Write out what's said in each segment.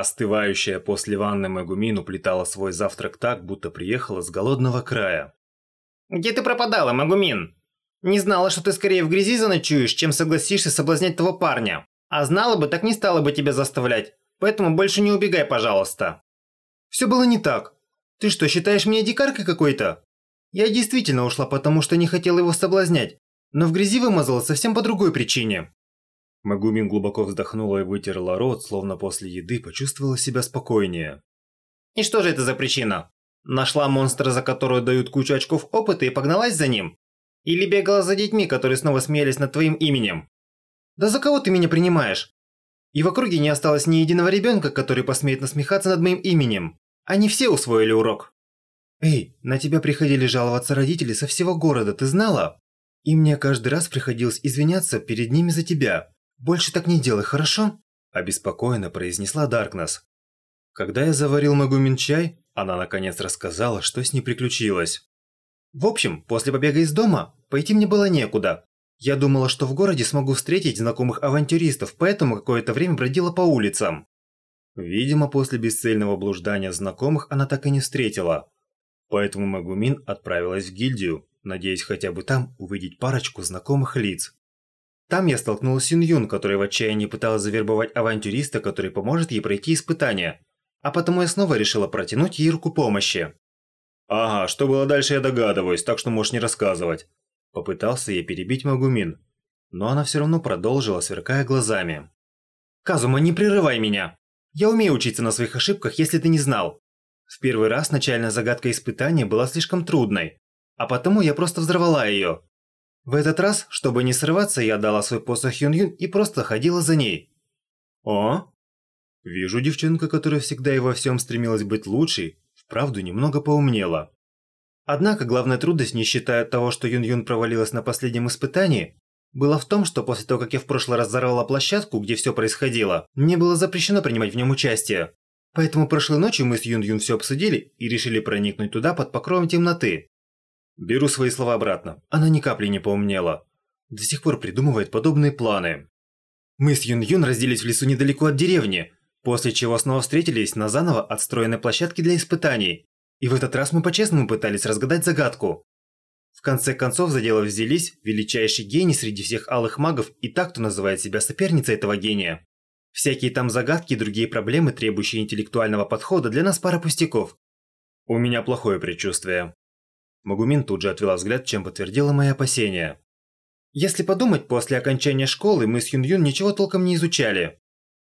Остывающая после ванны Магумин уплетала свой завтрак так, будто приехала с голодного края. «Где ты пропадала, Магумин? Не знала, что ты скорее в грязи заночуешь, чем согласишься соблазнять того парня. А знала бы, так не стала бы тебя заставлять. Поэтому больше не убегай, пожалуйста». «Все было не так. Ты что, считаешь меня дикаркой какой-то?» Я действительно ушла, потому что не хотела его соблазнять, но в грязи вымазалась совсем по другой причине. Магумин глубоко вздохнула и вытерла рот, словно после еды почувствовала себя спокойнее. «И что же это за причина? Нашла монстра, за которую дают кучу очков опыта и погналась за ним? Или бегала за детьми, которые снова смеялись над твоим именем?» «Да за кого ты меня принимаешь? И в округе не осталось ни единого ребенка, который посмеет насмехаться над моим именем. Они все усвоили урок». «Эй, на тебя приходили жаловаться родители со всего города, ты знала? И мне каждый раз приходилось извиняться перед ними за тебя. Больше так не делай, хорошо?» Обеспокоенно произнесла Даркнесс. Когда я заварил Магумин чай, она наконец рассказала, что с ней приключилось. В общем, после побега из дома, пойти мне было некуда. Я думала, что в городе смогу встретить знакомых авантюристов, поэтому какое-то время бродила по улицам. Видимо, после бесцельного блуждания знакомых она так и не встретила. Поэтому Магумин отправилась в гильдию, надеясь хотя бы там увидеть парочку знакомых лиц. Там я столкнулась с Юн которая в отчаянии пыталась завербовать авантюриста, который поможет ей пройти испытание. А потому я снова решила протянуть ей руку помощи. «Ага, что было дальше я догадываюсь, так что можешь не рассказывать». Попытался я перебить Магумин, но она все равно продолжила, сверкая глазами. «Казума, не прерывай меня! Я умею учиться на своих ошибках, если ты не знал. В первый раз начальная загадка испытания была слишком трудной, а потому я просто взорвала ее. В этот раз, чтобы не срываться, я дала свой посох Юн-Юн и просто ходила за ней. О? Вижу, девчонка, которая всегда и во всем стремилась быть лучшей, вправду немного поумнела. Однако главная трудность, не считая того, что Юн-Юн провалилась на последнем испытании, была в том, что после того, как я в прошлый раз взорвала площадку, где все происходило, мне было запрещено принимать в нем участие. Поэтому прошлой ночью мы с Юн-Юн все обсудили и решили проникнуть туда под покровом темноты. Беру свои слова обратно. Она ни капли не поумнела. До сих пор придумывает подобные планы. Мы с Юн-Юн разделись в лесу недалеко от деревни, после чего снова встретились на заново отстроенной площадке для испытаний. И в этот раз мы по-честному пытались разгадать загадку. В конце концов за дело взялись величайший гений среди всех алых магов и так, кто называет себя соперницей этого гения. Всякие там загадки и другие проблемы, требующие интеллектуального подхода, для нас пара пустяков. У меня плохое предчувствие. Магумин тут же отвела взгляд, чем подтвердила мои опасения. Если подумать, после окончания школы мы с Юн-Юн ничего толком не изучали.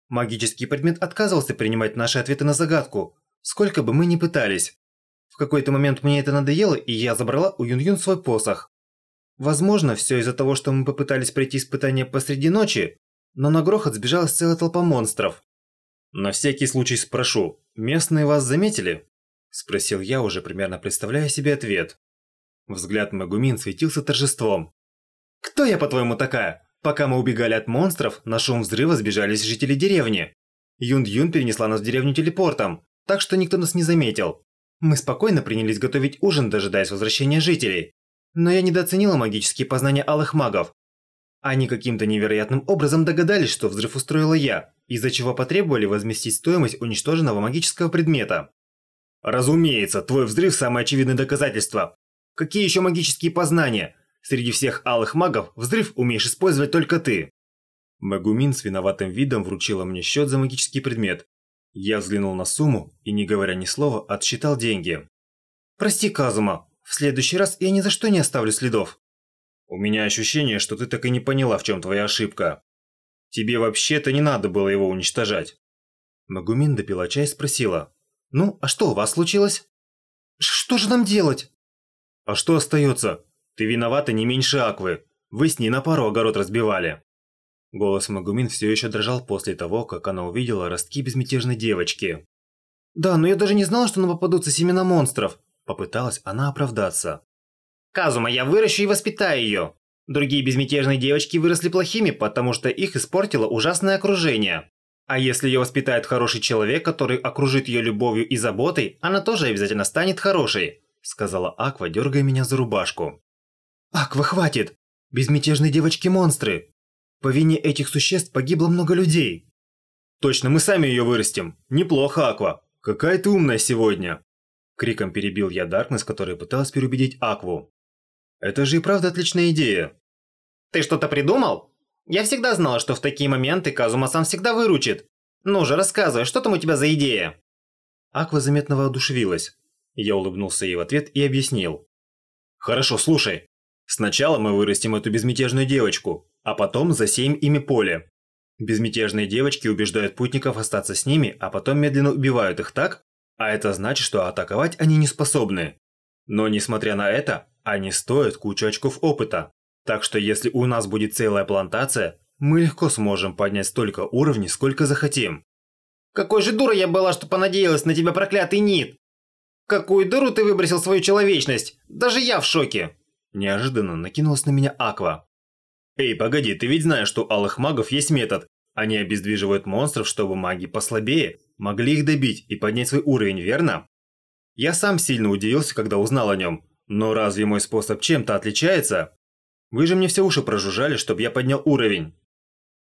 Магический предмет отказывался принимать наши ответы на загадку, сколько бы мы ни пытались. В какой-то момент мне это надоело, и я забрала у Юн-Юн свой посох. Возможно, все из-за того, что мы попытались пройти испытание посреди ночи, но на грохот сбежалась целая толпа монстров. На всякий случай спрошу, местные вас заметили? Спросил я, уже примерно представляя себе ответ. Взгляд Магумин светился торжеством. «Кто я, по-твоему, такая? Пока мы убегали от монстров, на шум взрыва сбежались жители деревни. Юн-Юн перенесла нас в деревню телепортом, так что никто нас не заметил. Мы спокойно принялись готовить ужин, дожидаясь возвращения жителей. Но я недооценила магические познания алых магов. Они каким-то невероятным образом догадались, что взрыв устроила я, из-за чего потребовали возместить стоимость уничтоженного магического предмета. Разумеется, твой взрыв – самое очевидное доказательство. Какие еще магические познания? Среди всех алых магов взрыв умеешь использовать только ты. Магумин с виноватым видом вручила мне счет за магический предмет. Я взглянул на сумму и, не говоря ни слова, отсчитал деньги. «Прости, Казума, в следующий раз я ни за что не оставлю следов». «У меня ощущение, что ты так и не поняла, в чем твоя ошибка. Тебе вообще-то не надо было его уничтожать». Магумин допила чай и спросила. «Ну, а что у вас случилось?» «Что же нам делать?» А что остается? Ты виновата не меньше Аквы. Вы с ней на пару огород разбивали. Голос Магумин все еще дрожал после того, как она увидела ростки безмятежной девочки. «Да, но я даже не знала, что нам попадутся семена монстров!» Попыталась она оправдаться. «Казума, я выращу и воспитаю ее! Другие безмятежные девочки выросли плохими, потому что их испортило ужасное окружение. А если ее воспитает хороший человек, который окружит ее любовью и заботой, она тоже обязательно станет хорошей сказала Аква, дергая меня за рубашку. «Аква, хватит! Безмятежные девочки-монстры! По вине этих существ погибло много людей!» Точно, мы сами ее вырастим. Неплохо, Аква. Какая ты умная сегодня. Криком перебил я Даркнесс, которая пыталась переубедить Акву. Это же и правда отличная идея. Ты что-то придумал? Я всегда знала, что в такие моменты Казума-сан всегда выручит. Ну же, рассказывай, что там у тебя за идея? Аква заметно воодушевилась. Я улыбнулся ей в ответ и объяснил. Хорошо, слушай. Сначала мы вырастим эту безмятежную девочку, а потом засеем ими поле. Безмятежные девочки убеждают путников остаться с ними, а потом медленно убивают их так, а это значит, что атаковать они не способны. Но несмотря на это, они стоят кучу очков опыта. Так что если у нас будет целая плантация, мы легко сможем поднять столько уровней, сколько захотим. Какой же дура я была, что понадеялась на тебя, проклятый Нит! Какую дыру ты выбросил свою человечность? Даже я в шоке!» Неожиданно накинулась на меня Аква. «Эй, погоди, ты ведь знаешь, что у алых магов есть метод. Они обездвиживают монстров, чтобы маги послабее могли их добить и поднять свой уровень, верно? Я сам сильно удивился, когда узнал о нем. Но разве мой способ чем-то отличается? Вы же мне все уши прожужжали, чтобы я поднял уровень.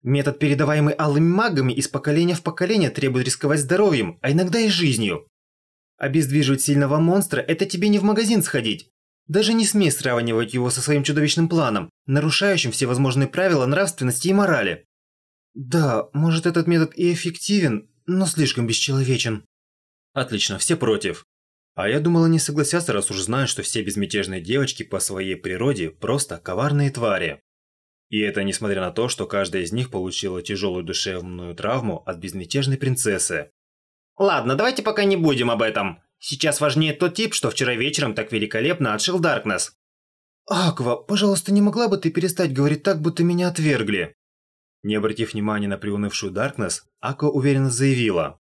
Метод, передаваемый алыми магами из поколения в поколение, требует рисковать здоровьем, а иногда и жизнью. Обездвиживать сильного монстра – это тебе не в магазин сходить. Даже не смей сравнивать его со своим чудовищным планом, нарушающим все возможные правила нравственности и морали. Да, может этот метод и эффективен, но слишком бесчеловечен. Отлично, все против. А я думала не согласятся, раз уж знают, что все безмятежные девочки по своей природе просто коварные твари. И это несмотря на то, что каждая из них получила тяжелую душевную травму от безмятежной принцессы. Ладно, давайте пока не будем об этом. Сейчас важнее тот тип, что вчера вечером так великолепно отшил Даркнесс. Аква, пожалуйста, не могла бы ты перестать говорить так, будто меня отвергли? Не обратив внимания на приунывшую Даркнесс, Аква уверенно заявила.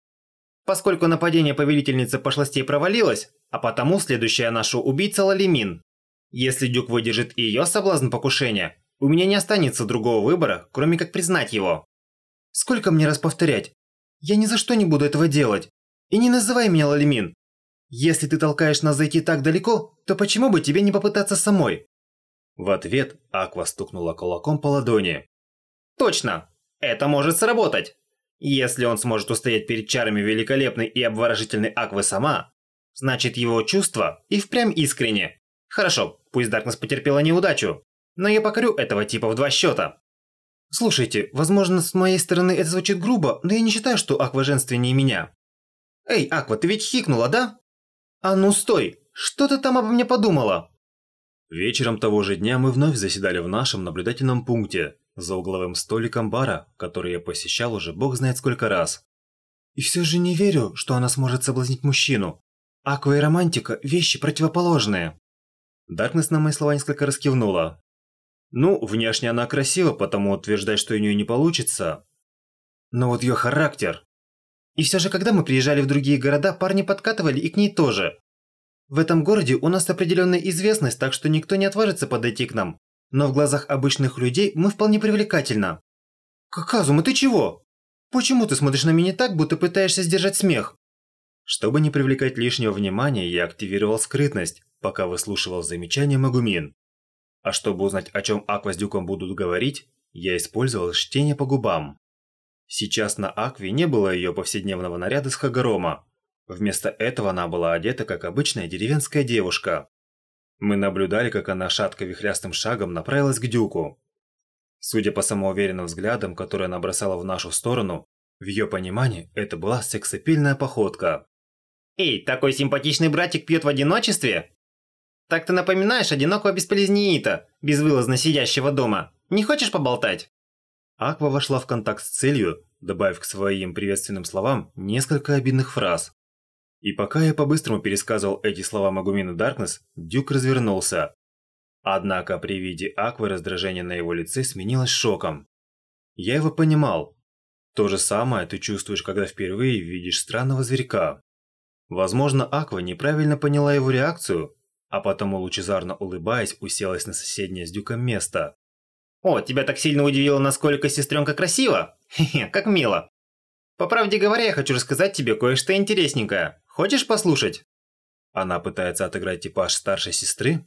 Поскольку нападение повелительницы пошлостей провалилось, а потому следующая наша убийца Лалимин. Если Дюк выдержит и ее соблазн покушения, у меня не останется другого выбора, кроме как признать его. Сколько мне раз повторять? Я ни за что не буду этого делать. И не называй меня Лалимин. Если ты толкаешь нас зайти так далеко, то почему бы тебе не попытаться самой? В ответ Аква стукнула кулаком по ладони. Точно! Это может сработать! Если он сможет устоять перед чарами великолепной и обворожительной Аквы сама, значит его чувства и впрямь искренне. Хорошо, пусть Даркнесс потерпела неудачу, но я покорю этого типа в два счета. Слушайте, возможно, с моей стороны это звучит грубо, но я не считаю, что Аква женственнее меня. Эй, Аква, ты ведь хикнула, да? А ну стой, что ты там обо мне подумала? Вечером того же дня мы вновь заседали в нашем наблюдательном пункте, за угловым столиком бара, который я посещал уже бог знает сколько раз. И все же не верю, что она сможет соблазнить мужчину. Аква и романтика – вещи противоположные. Даркнесс на мои слова несколько раскивнула. Ну, внешне она красива, потому утверждать, что у нее не получится. Но вот ее характер. И все же, когда мы приезжали в другие города, парни подкатывали и к ней тоже. В этом городе у нас определенная известность, так что никто не отважится подойти к нам. Но в глазах обычных людей мы вполне привлекательно. Казума, ты чего? Почему ты смотришь на меня так, будто пытаешься сдержать смех? Чтобы не привлекать лишнего внимания, я активировал скрытность, пока выслушивал замечания Магумин. А чтобы узнать, о чем Аква с Дюком будут говорить, я использовал чтение по губам. Сейчас на Акве не было ее повседневного наряда с Хагарома. Вместо этого она была одета как обычная деревенская девушка. Мы наблюдали, как она шатко вихрястым шагом направилась к Дюку. Судя по самоуверенным взглядам, которые она бросала в нашу сторону, в ее понимании это была сексапильная походка. «Эй, такой симпатичный братик пьет в одиночестве?» «Так ты напоминаешь одинокого бесполезнеита, безвылазно сидящего дома. Не хочешь поболтать?» Аква вошла в контакт с целью, добавив к своим приветственным словам несколько обидных фраз. И пока я по-быстрому пересказывал эти слова Магумина Даркнесс, Дюк развернулся. Однако при виде Аквы раздражение на его лице сменилось шоком. Я его понимал. То же самое ты чувствуешь, когда впервые видишь странного зверька. Возможно, Аква неправильно поняла его реакцию, а потому лучезарно улыбаясь, уселась на соседнее с Дюком место. «О, тебя так сильно удивило, насколько сестренка красива? Хе-хе, как мило. По правде говоря, я хочу рассказать тебе кое-что интересненькое. Хочешь послушать?» Она пытается отыграть типаж старшей сестры?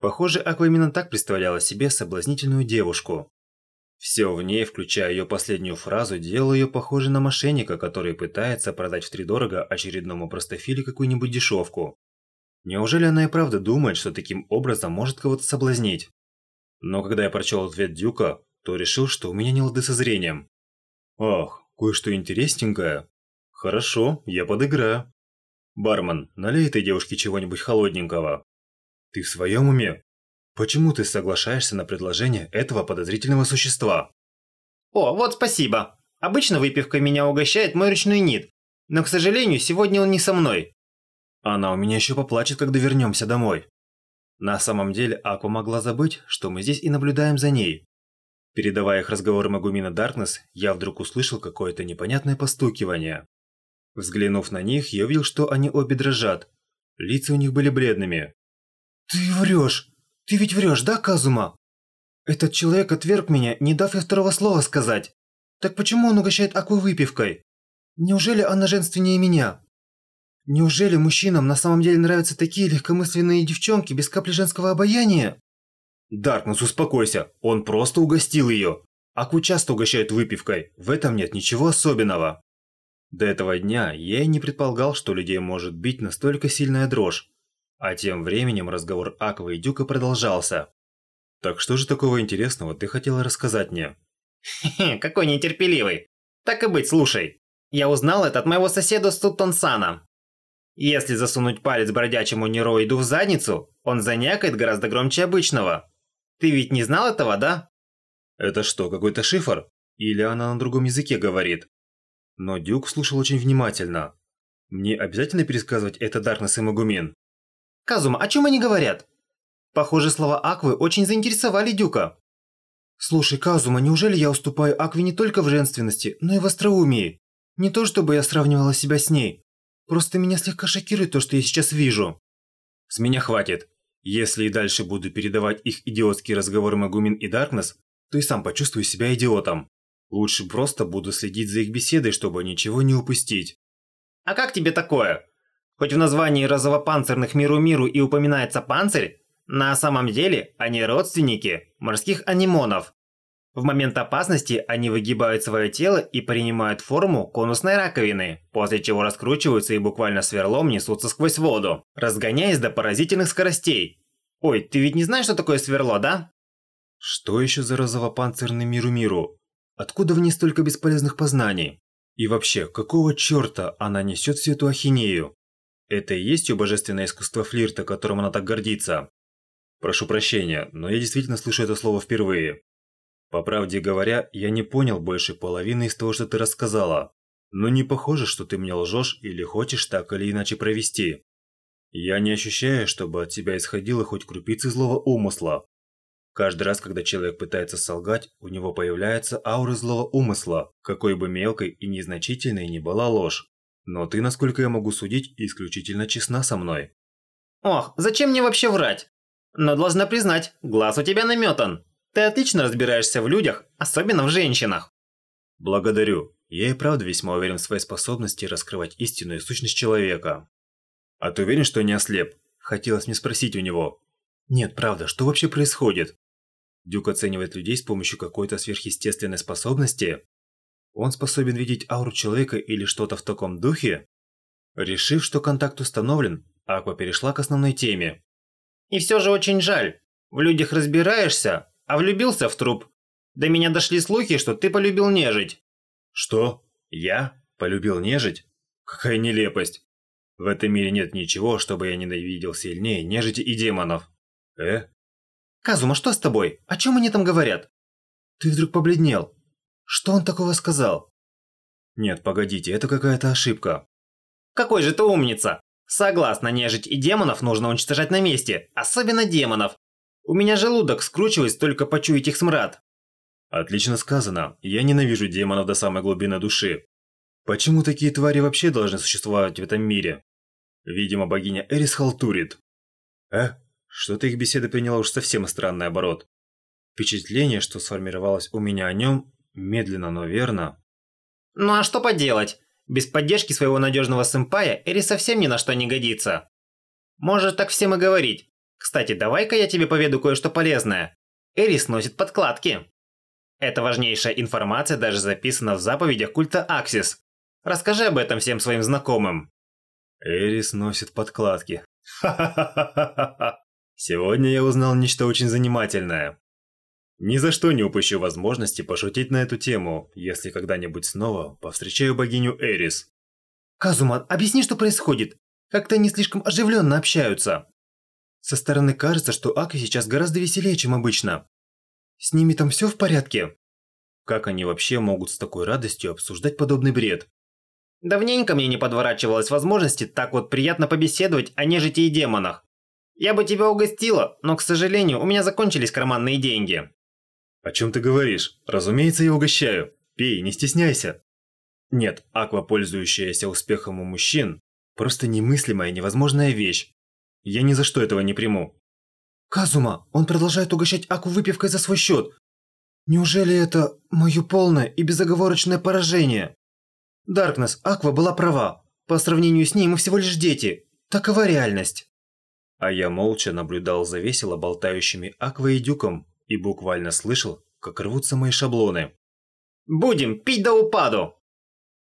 Похоже, Аква именно так представляла себе соблазнительную девушку. Все в ней, включая ее последнюю фразу, делало ее похожей на мошенника, который пытается продать втридорого очередному простофиле какую-нибудь дешевку. Неужели она и правда думает, что таким образом может кого-то соблазнить? Но когда я прочел ответ Дюка, то решил, что у меня не лады со зрением. Ах, кое-что интересненькое. Хорошо, я подыграю. Бармен, налей этой девушке чего-нибудь холодненького. Ты в своем уме? Почему ты соглашаешься на предложение этого подозрительного существа? О, вот спасибо. Обычно выпивкой меня угощает мой ручной нит, но, к сожалению, сегодня он не со мной. Она у меня еще поплачет, когда вернемся домой. На самом деле, Аква могла забыть, что мы здесь и наблюдаем за ней. Передавая их разговор Магумина Даркнесс, я вдруг услышал какое-то непонятное постукивание. Взглянув на них, я увидел, что они обе дрожат. Лица у них были бледными. «Ты врешь! Ты ведь врешь, да, Казума? Этот человек отверг меня, не дав и второго слова сказать. Так почему он угощает Аку выпивкой? Неужели она женственнее меня? Неужели мужчинам на самом деле нравятся такие легкомысленные девчонки без капли женского обаяния? Даркнесс, успокойся, он просто угостил ее. Аку часто угощают выпивкой, в этом нет ничего особенного. До этого дня я и не предполагал, что людей может бить настолько сильная дрожь. А тем временем разговор Аквы и Дюка продолжался. «Так что же такого интересного ты хотела рассказать мне?» «Хе-хе, какой нетерпеливый. Так и быть, слушай. Я узнал это от моего соседа Стутонсана. Если засунуть палец бродячему нероиду в задницу, он занякает гораздо громче обычного. Ты ведь не знал этого, да?» «Это что, какой-то шифр? Или она на другом языке говорит?» Но Дюк слушал очень внимательно. «Мне обязательно пересказывать это Даркнесс и Магумин?» Казума, о чем они говорят? Похоже, слова Аквы очень заинтересовали Дюка. Слушай, Казума, неужели я уступаю Акве не только в женственности, но и в остроумии? Не то чтобы я сравнивала себя с ней. Просто меня слегка шокирует то, что я сейчас вижу. С меня хватит. Если и дальше буду передавать их идиотские разговоры Магумин и Даркнесс, то и сам почувствую себя идиотом. Лучше просто буду следить за их беседой, чтобы ничего не упустить. А как тебе такое? Хоть в названии розовопанцирных Миру-Миру и упоминается панцирь, на самом деле они родственники морских анимонов. В момент опасности они выгибают свое тело и принимают форму конусной раковины, после чего раскручиваются и буквально сверлом несутся сквозь воду, разгоняясь до поразительных скоростей. Ой, ты ведь не знаешь, что такое сверло, да? Что еще за розовопанцирный Миру-Миру? Откуда в ней столько бесполезных познаний? И вообще, какого черта она несет всю эту ахинею? Это и есть ее божественное искусство флирта, которым она так гордится. Прошу прощения, но я действительно слышу это слово впервые. По правде говоря, я не понял больше половины из того, что ты рассказала. Но не похоже, что ты мне лжешь или хочешь так или иначе провести. Я не ощущаю, чтобы от тебя исходило хоть крупицы злого умысла. Каждый раз, когда человек пытается солгать, у него появляется аура злого умысла, какой бы мелкой и незначительной ни была ложь. Но ты, насколько я могу судить, исключительно честна со мной. Ох, зачем мне вообще врать? Но должна признать, глаз у тебя наметан. Ты отлично разбираешься в людях, особенно в женщинах. Благодарю. Я и правда весьма уверен в своей способности раскрывать истинную сущность человека. А ты уверен, что не ослеп? Хотелось мне спросить у него. Нет, правда, что вообще происходит? Дюк оценивает людей с помощью какой-то сверхъестественной способности? Он способен видеть ауру человека или что-то в таком духе? Решив, что контакт установлен, Аква перешла к основной теме. И все же очень жаль. В людях разбираешься, а влюбился в труп. До меня дошли слухи, что ты полюбил нежить. Что? Я? Полюбил нежить? Какая нелепость. В этом мире нет ничего, чтобы я ненавидел сильнее нежити и демонов. Э? Казума, что с тобой? О чем они там говорят? Ты вдруг побледнел. Что он такого сказал? Нет, погодите, это какая-то ошибка. Какой же ты умница! Согласна, нежить и демонов нужно уничтожать на месте, особенно демонов. У меня желудок скручивается только почуять их смрад. Отлично сказано. Я ненавижу демонов до самой глубины души. Почему такие твари вообще должны существовать в этом мире? Видимо, богиня Эрис халтурит. Э? Что-то их беседа приняла уж совсем странный оборот. Впечатление, что сформировалось у меня о нем, Медленно, но верно. Ну а что поделать? Без поддержки своего надежного сэмпая Эри совсем ни на что не годится. Может так всем и говорить. Кстати, давай-ка я тебе поведу кое-что полезное. Эрис носит подкладки. Эта важнейшая информация даже записана в заповедях культа Аксис. Расскажи об этом всем своим знакомым. Эрис носит подкладки. Ха-ха-ха-ха-ха. Сегодня я узнал нечто очень занимательное. Ни за что не упущу возможности пошутить на эту тему, если когда-нибудь снова повстречаю богиню Эрис. Казума, объясни, что происходит. Как-то они слишком оживленно общаются. Со стороны кажется, что Аки сейчас гораздо веселее, чем обычно. С ними там все в порядке? Как они вообще могут с такой радостью обсуждать подобный бред? Давненько мне не подворачивалась возможности так вот приятно побеседовать о нежити и демонах. Я бы тебя угостила, но, к сожалению, у меня закончились карманные деньги. О чем ты говоришь? Разумеется, я угощаю. Пей, не стесняйся. Нет, аква, пользующаяся успехом у мужчин, просто немыслимая невозможная вещь. Я ни за что этого не приму. Казума, он продолжает угощать Аку выпивкой за свой счет. Неужели это мое полное и безоговорочное поражение? Даркнесс, Аква была права. По сравнению с ней мы всего лишь дети. Такова реальность. А я молча наблюдал за весело болтающими Аква и Дюком и буквально слышал, как рвутся мои шаблоны. «Будем пить до упаду!»